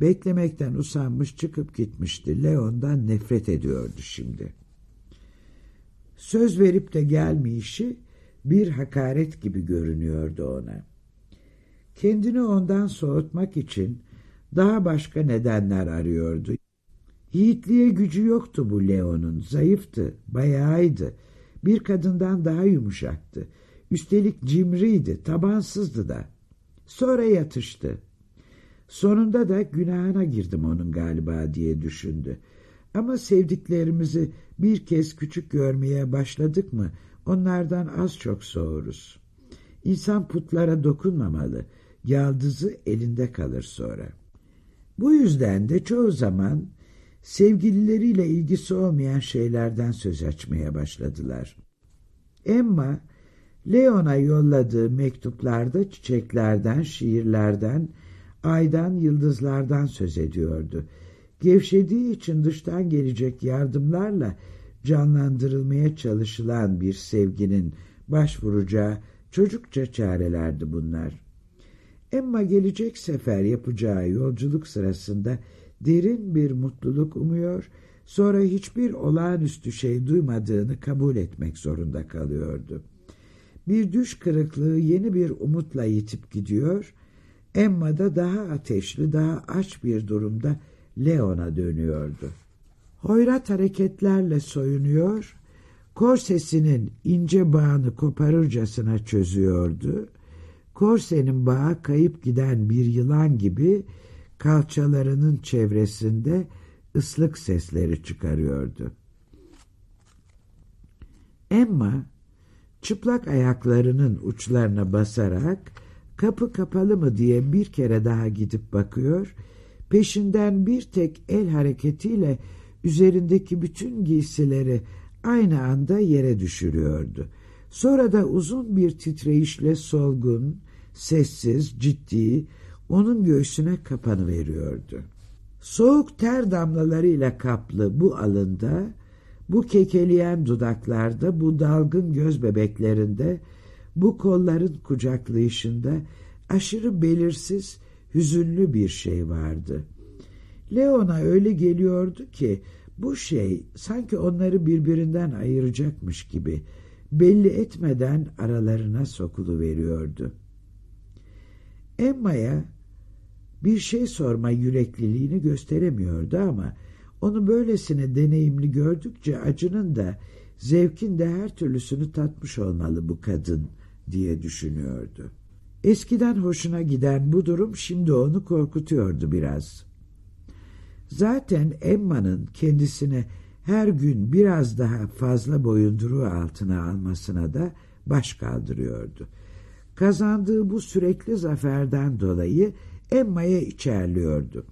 Beklemekten usanmış çıkıp gitmişti. Leon'dan nefret ediyordu şimdi. Söz verip de gelmeyişi bir hakaret gibi görünüyordu ona. Kendini ondan soğutmak için daha başka nedenler arıyordu. Yiğitliğe gücü yoktu bu Leon'un. Zayıftı, bayağıydı. Bir kadından daha yumuşaktı. Üstelik cimriydi, tabansızdı da. Sonra yatıştı. Sonunda da günahına girdim onun galiba diye düşündü. Ama sevdiklerimizi bir kez küçük görmeye başladık mı onlardan az çok soğuruz. İnsan putlara dokunmamalı. Yaldızı elinde kalır sonra. Bu yüzden de çoğu zaman sevgilileriyle ilgisi olmayan şeylerden söz açmaya başladılar. Emma, Leon'a yolladığı mektuplarda çiçeklerden, şiirlerden, aydan, yıldızlardan söz ediyordu. Gevşediği için dıştan gelecek yardımlarla canlandırılmaya çalışılan bir sevginin başvuracağı çocukça çarelerdi bunlar. Emma gelecek sefer yapacağı yolculuk sırasında derin bir mutluluk umuyor, sonra hiçbir olağanüstü şey duymadığını kabul etmek zorunda kalıyordu. Bir düş kırıklığı yeni bir umutla yitip gidiyor, Emma da daha ateşli, daha aç bir durumda Leon'a dönüyordu. Hoyrat hareketlerle soyunuyor, korsesinin ince bağını koparırcasına çözüyordu. Korsenin bağı kayıp giden bir yılan gibi kalçalarının çevresinde ıslık sesleri çıkarıyordu. Emma çıplak ayaklarının uçlarına basarak kapı kapalı mı diye bir kere daha gidip bakıyor, peşinden bir tek el hareketiyle üzerindeki bütün giysileri aynı anda yere düşürüyordu. Sonra da uzun bir titreyişle solgun, sessiz, ciddi, onun göğsüne kapanı veriyordu. Soğuk ter damlalarıyla kaplı bu alında, bu kekeleyen dudaklarda, bu dalgın göz bebeklerinde, bu kolların kucaklayışında aşırı belirsiz, hüzünlü bir şey vardı. Leon'a öyle geliyordu ki bu şey sanki onları birbirinden ayıracakmış gibi belli etmeden aralarına sokulu veriyordu. Emma'ya bir şey sorma yürekliliğini gösteremiyordu ama onu böylesine deneyimli gördükçe acının da zevkin de her türlüsünü tatmış olmalı bu kadın diye düşünüyordu. Eskiden hoşuna giden bu durum şimdi onu korkutuyordu biraz. Zaten Emma'nın kendisine her gün biraz daha fazla boyunduruğu altına almasına da baş kaldırıyordu. Kazandığı bu sürekli zaferden dolayı Emma'ya içerliyordu.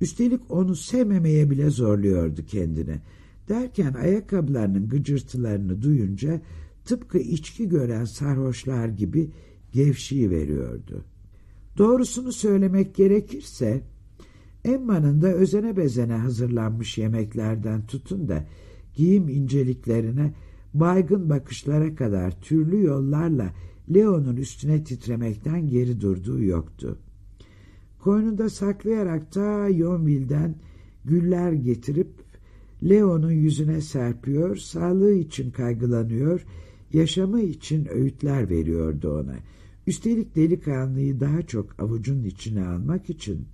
Üstelik onu sevmemeye bile zorluyordu kendini. Derken ayakkabılarının gıcırtılarını duyunca tıpkı içki gören sarhoşlar gibi gevşiyi veriyordu. Doğrusunu söylemek gerekirse Emma'nın da özene bezene hazırlanmış yemeklerden tutun da giyim inceliklerine baygın bakışlara kadar türlü yollarla Leo'nun üstüne titremekten geri durduğu yoktu. Koynunda saklayarak ta Yonville'den güller getirip Leo'nun yüzüne serpiyor, sağlığı için kaygılanıyor, yaşamı için öğütler veriyordu ona. Üstelik delikanlıyı daha çok avucun içine almak için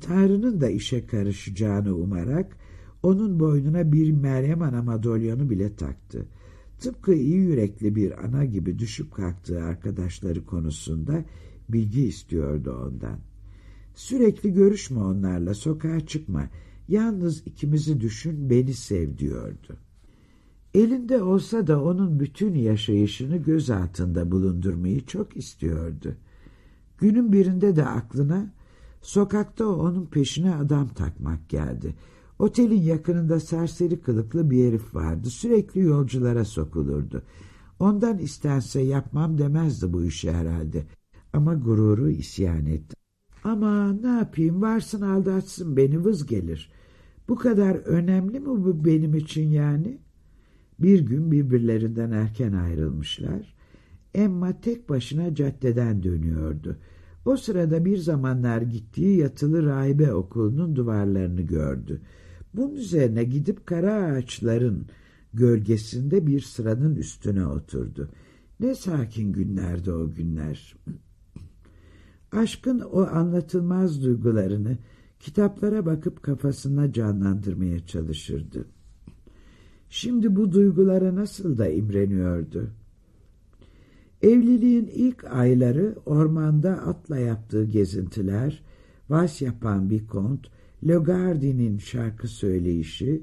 Tanrı'nın da işe karışacağını umarak onun boynuna bir Meryem Ana madalyonu bile taktı. Tıpkı iyi yürekli bir ana gibi düşüp kalktığı arkadaşları konusunda bilgi istiyordu ondan. Sürekli görüşme onlarla, sokağa çıkma, yalnız ikimizi düşün, beni sev diyordu. Elinde olsa da onun bütün yaşayışını göz altında bulundurmayı çok istiyordu. Günün birinde de aklına sokakta onun peşine adam takmak geldi. Otelin yakınında serseri kılıklı bir herif vardı. Sürekli yolculara sokulurdu. Ondan istense yapmam demezdi bu işi herhalde. Ama gururu isyan etti. Ama ne yapayım varsın aldatsın beni vız gelir. Bu kadar önemli mi bu benim için yani? Bir gün birbirlerinden erken ayrılmışlar. Emma tek başına caddeden dönüyordu. O sırada bir zamanlar gittiği yatılı rahibe okulunun duvarlarını gördü. Bunun üzerine gidip kara ağaçların gölgesinde bir sıranın üstüne oturdu. Ne sakin günlerdi o günler. Aşkın o anlatılmaz duygularını kitaplara bakıp kafasına canlandırmaya çalışırdı. Şimdi bu duygulara nasıl da imreniyordu. Evliliğin ilk ayları ormanda atla yaptığı gezintiler, vals yapan bir kont, Logardi'nin şarkı söyleyişi,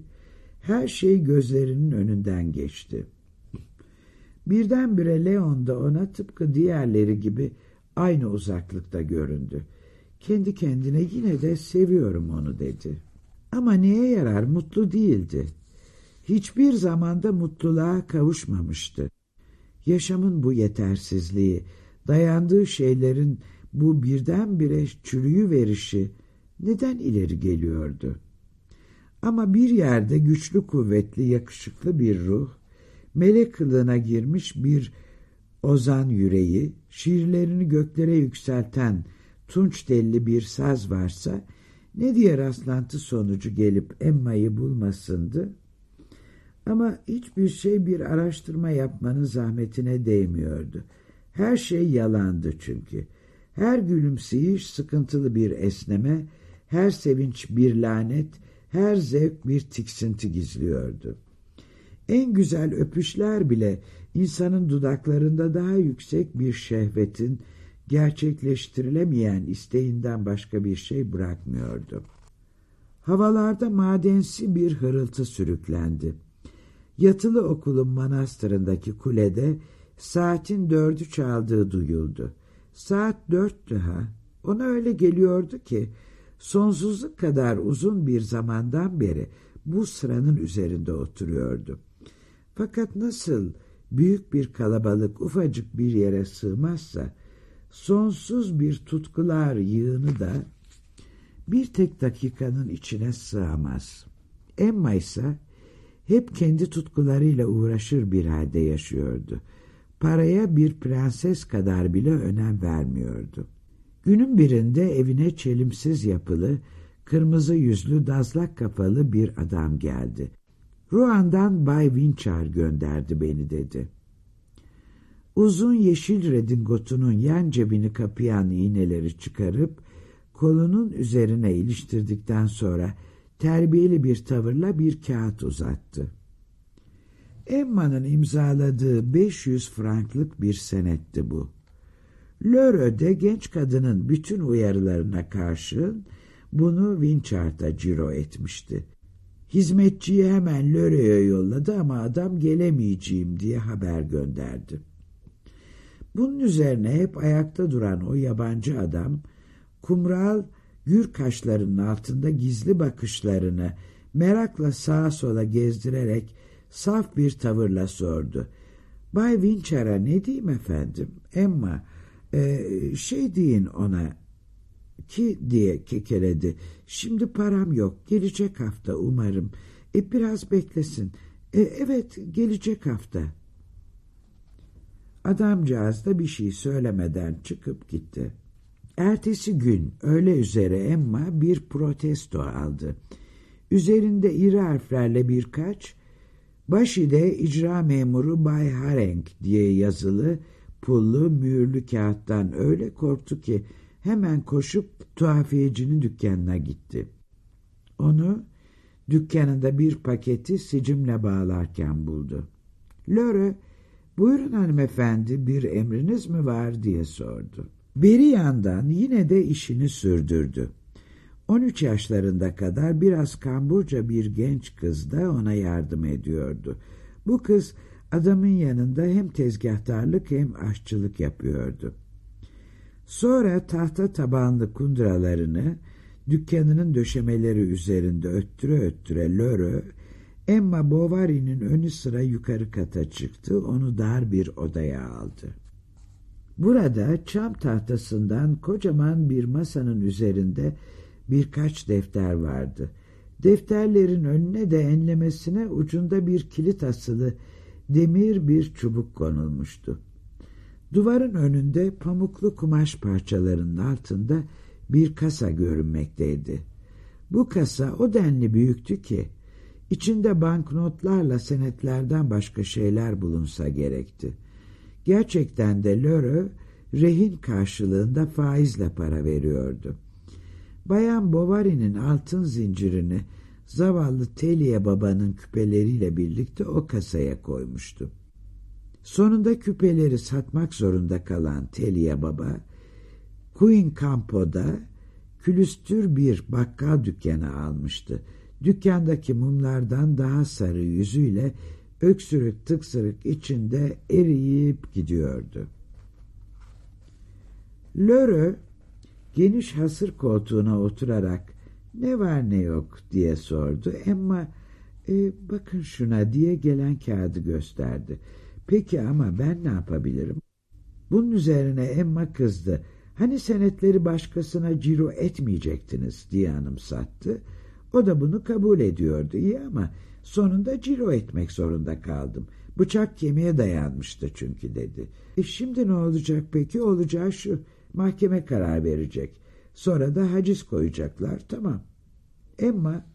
her şey gözlerinin önünden geçti. Birdenbire Leon da ona tıpkı diğerleri gibi aynı uzaklıkta göründü. Kendi kendine yine de seviyorum onu dedi. Ama neye yarar mutlu değildi. Hiçbir zamanda mutluluğa kavuşmamıştı. Yaşamın bu yetersizliği, dayandığı şeylerin bu birdenbire çürüyü verişi neden ileri geliyordu? Ama bir yerde güçlü kuvvetli yakışıklı bir ruh, melek kılığına girmiş bir ozan yüreği, şiirlerini göklere yükselten tunç delli bir saz varsa, ne diye rastlantı sonucu gelip Emma'yı bulmasındı? Ama hiçbir şey bir araştırma yapmanın zahmetine değmiyordu. Her şey yalandı çünkü. Her gülümseyiş sıkıntılı bir esneme, her sevinç bir lanet, her zevk bir tiksinti gizliyordu. En güzel öpüşler bile insanın dudaklarında daha yüksek bir şehvetin gerçekleştirilemeyen isteğinden başka bir şey bırakmıyordu. Havalarda madensi bir hırıltı sürüklendi. Yatılı okulun manastırındaki kulede saatin dördü çaldığı duyuldu. Saat dörttü ha. Ona öyle geliyordu ki sonsuzluk kadar uzun bir zamandan beri bu sıranın üzerinde oturuyordu. Fakat nasıl büyük bir kalabalık ufacık bir yere sığmazsa sonsuz bir tutkular yığını da bir tek dakikanın içine sığamaz. Emma ise hep kendi tutkularıyla uğraşır bir halde yaşıyordu. Paraya bir prenses kadar bile önem vermiyordu. Günün birinde evine çelimsiz yapılı, kırmızı yüzlü, dazlak kafalı bir adam geldi. Ruan'dan Bay Winchar gönderdi beni dedi. Uzun yeşil redingotunun yan cebini kapayan iğneleri çıkarıp kolunun üzerine iliştirdikten sonra terbiyeli bir tavırla bir kağıt uzattı. Emma'nın imzaladığı 500 franklık bir senetti bu. Lörö'de genç kadının bütün uyarılarına karşın bunu Winchard'a ciro etmişti. Hizmetçiyi hemen Lörö'ye yolladı ama adam gelemeyeceğim diye haber gönderdi. Bunun üzerine hep ayakta duran o yabancı adam, kumral gür kaşlarının altında gizli bakışlarını merakla sağa sola gezdirerek saf bir tavırla sordu. Bay Wincher'a ne diyeyim efendim? Emma, e, şey deyin ona ki diye kekeledi. Şimdi param yok. Gelecek hafta umarım. E, biraz beklesin. E, evet gelecek hafta. Adamcağız da bir şey söylemeden çıkıp gitti. Ertesi gün öğle üzere Emma bir protesto aldı. Üzerinde iri harflerle birkaç, başide icra memuru Bay Harenk diye yazılı pullu mühürlü kağıttan öyle korktu ki hemen koşup tuhafiyecinin dükkanına gitti. Onu dükkanında bir paketi sicimle bağlarken buldu. Lore, buyurun hanımefendi bir emriniz mi var diye sordu. Beri yandan yine de işini sürdürdü. 13 yaşlarında kadar biraz kamburca bir genç kız da ona yardım ediyordu. Bu kız adamın yanında hem tezgahtarlık hem aşçılık yapıyordu. Sonra tahta tabanlı kundralarını dükkanının döşemeleri üzerinde öttüre öttüre Lörö, Emma Bovary'nin önü sıra yukarı kata çıktı, onu dar bir odaya aldı. Burada çam tahtasından kocaman bir masanın üzerinde birkaç defter vardı. Defterlerin önüne de enlemesine ucunda bir kilit asılı demir bir çubuk konulmuştu. Duvarın önünde pamuklu kumaş parçalarının altında bir kasa görünmekteydi. Bu kasa o denli büyüktü ki içinde banknotlarla senetlerden başka şeyler bulunsa gerekti. Gerçekten de Lörö rehin karşılığında faizle para veriyordu. Bayan Bovary'nin altın zincirini zavallı Teliye babanın küpeleriyle birlikte o kasaya koymuştu. Sonunda küpeleri satmak zorunda kalan Teliye baba, Queen Campo'da külüstür bir bakkal dükkanı almıştı. Dükkandaki mumlardan daha sarı yüzüyle öksürük tıksırık içinde eriyip gidiyordu. Lörö geniş hasır koltuğuna oturarak ne var ne yok diye sordu. Emma e, bakın şuna diye gelen kağıdı gösterdi. Peki ama ben ne yapabilirim? Bunun üzerine Emma kızdı. Hani senetleri başkasına ciro etmeyecektiniz diye anımsattı. O da bunu kabul ediyordu. İyi ama sonunda ciro etmek zorunda kaldım. Bıçak kemiğe dayanmıştı çünkü dedi. E şimdi ne olacak peki? Olacağı şu. Mahkeme karar verecek. Sonra da haciz koyacaklar. Tamam. Emma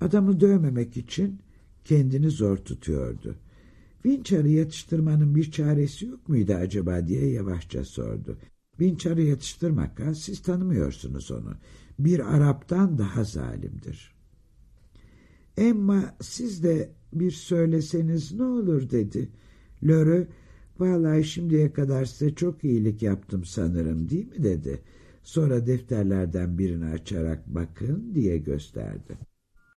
adamı dövmemek için kendini zor tutuyordu. Vinçar'ı yatıştırmanın bir çaresi yok muydu acaba diye yavaşça sordu. Vinçar'ı yatıştırmak ha siz tanımıyorsunuz onu. Bir Arap'tan daha zalimdir. Emma siz de bir söyleseniz ne olur dedi. Lörü vallahi şimdiye kadar size çok iyilik yaptım sanırım değil mi dedi. Sonra defterlerden birini açarak bakın diye gösterdi.